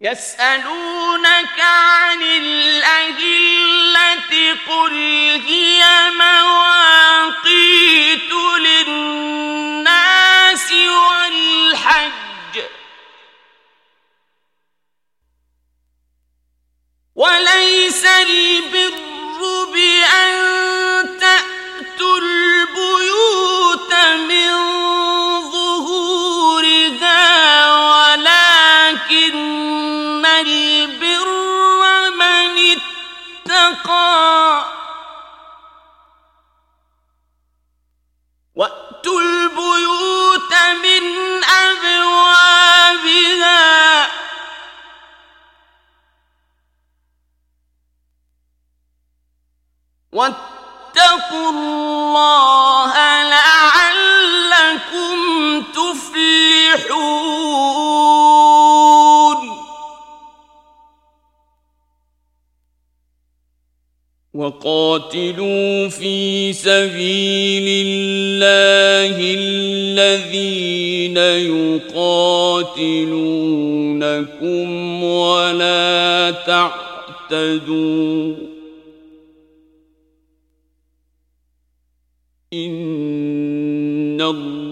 يسألونك عن الأهلة قل هي مواقيت للناس والحج. وليس البر بأن واتقوا الله لعلكم تفلحون. وقاتلوا في سبيل الله الذين يقاتلونكم ولا تعتدوا.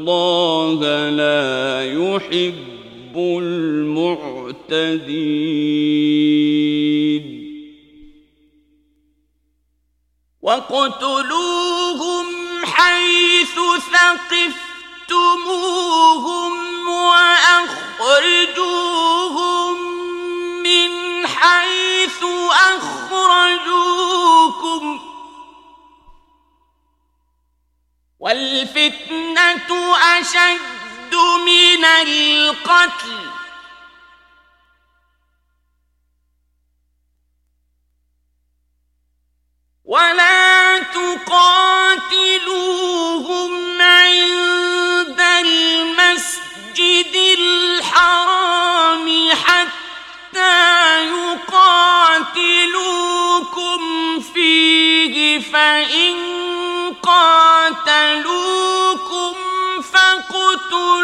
الله لا يحب المعتدين وقتلوهم حيث ثقفتموهم وأخرجوهم من حيث أخرجوكم والفتنة أشد من القتل. ولا تقاتلوهم عند المسجد الحرام حتى يقاتلوكم فيه فإن قاتلوكم فاقتلوهم.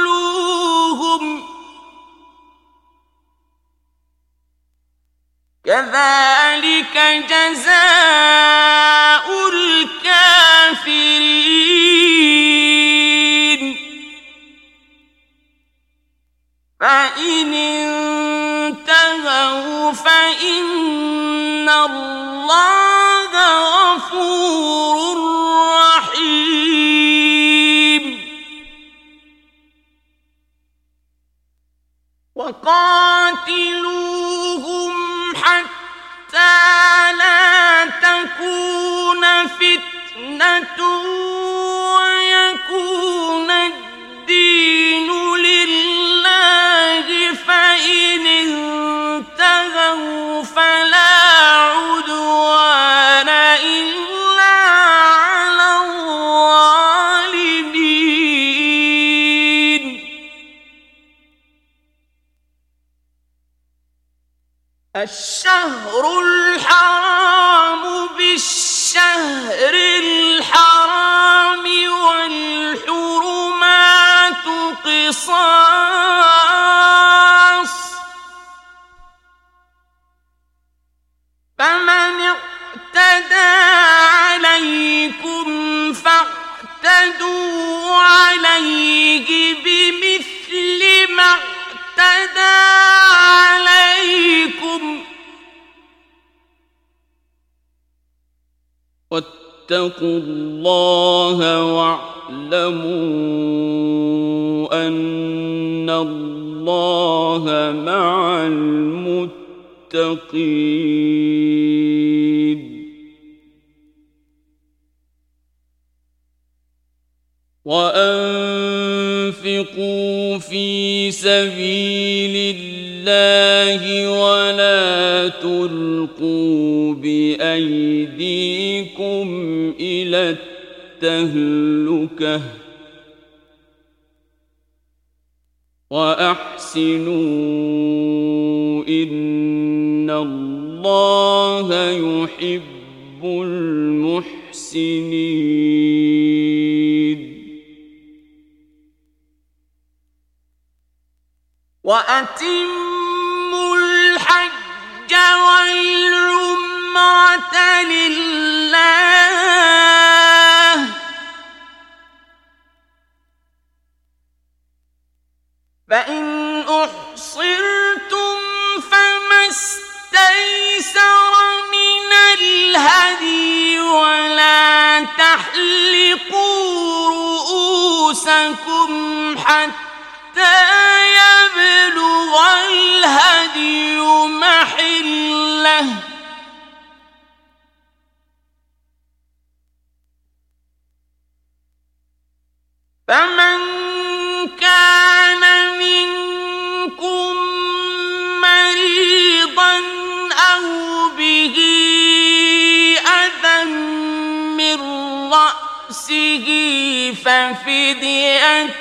كذلك جزاء الكافرين. فإن انتهوا فإن الله وقاتلوهم حتى لا تكون فتنة الشهر الحرام بالشهر الحرام والحرمات قصاص. فمن اعتدى واتقوا الله واعلموا ان الله مع المتقين. وانفقوا في سبيل الله الله ولا تلقوا بايديكم الى التهلكه واحسنوا ان الله يحب المحسنين. وأتموا الحج والعمرة لله. فإن أحصرتم فما استيسر من الهدي ولا تحلقوا رؤوسكم حتى يبلغ الهدي. محله فمن كان منكم مريضا أو به أذى من رأسه ففدية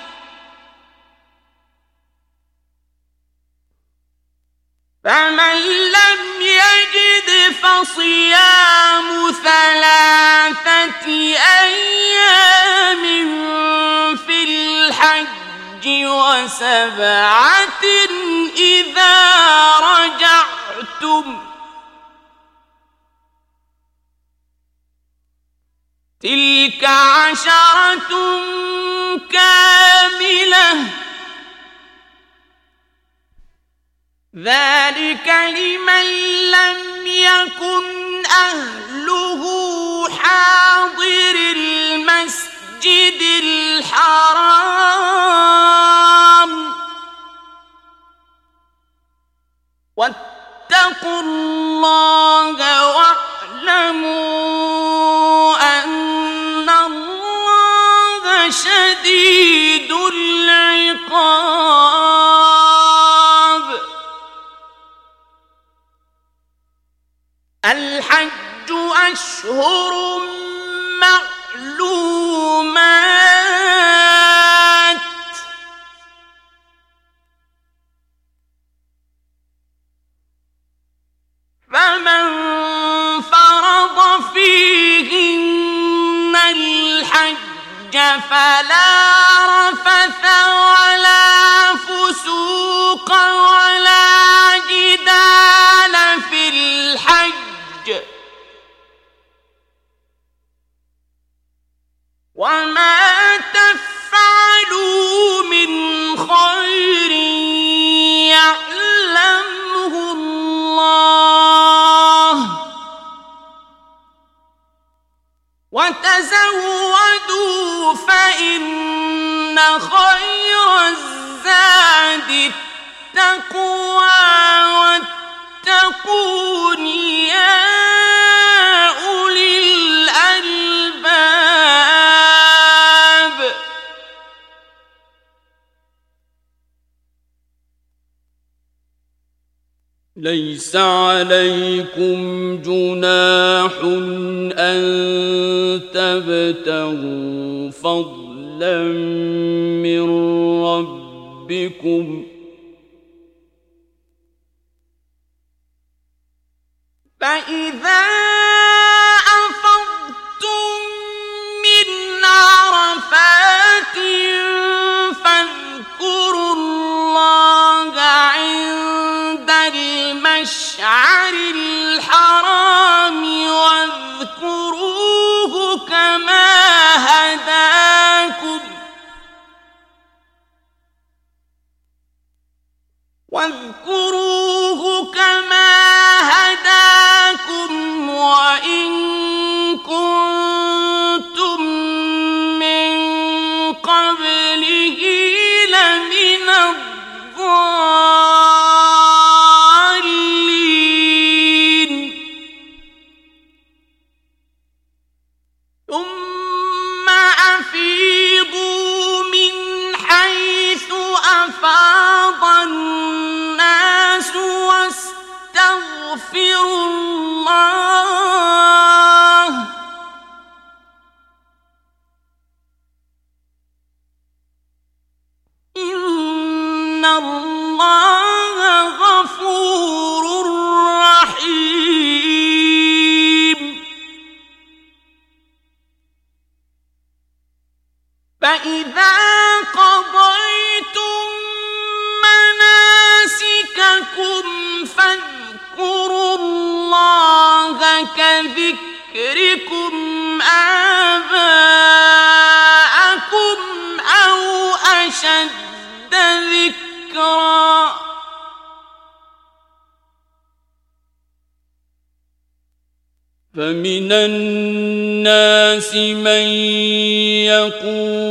فمن لم يجد فصيام ثلاثة أيام في الحج وسبعة إذا رجعتم تلك عشرة كاملة ذلك لمن لم يكن أهله حاضر المسجد الحرام واتقوا الله أشهر معلومات۔ فمن فرض فيهن الحج فلا وتزودوا فإن خير الزاد التقوى واتقون يا أولي الألباب. ليس عليكم جناح أن تبتغوا فضلا من ربكم فإذا فإذا قضيتم مناسككم فاذكروا الله كذكركم آباءكم أو أشد ذكرا فمن الناس من يقول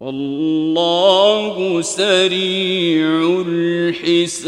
والله سريع الحساب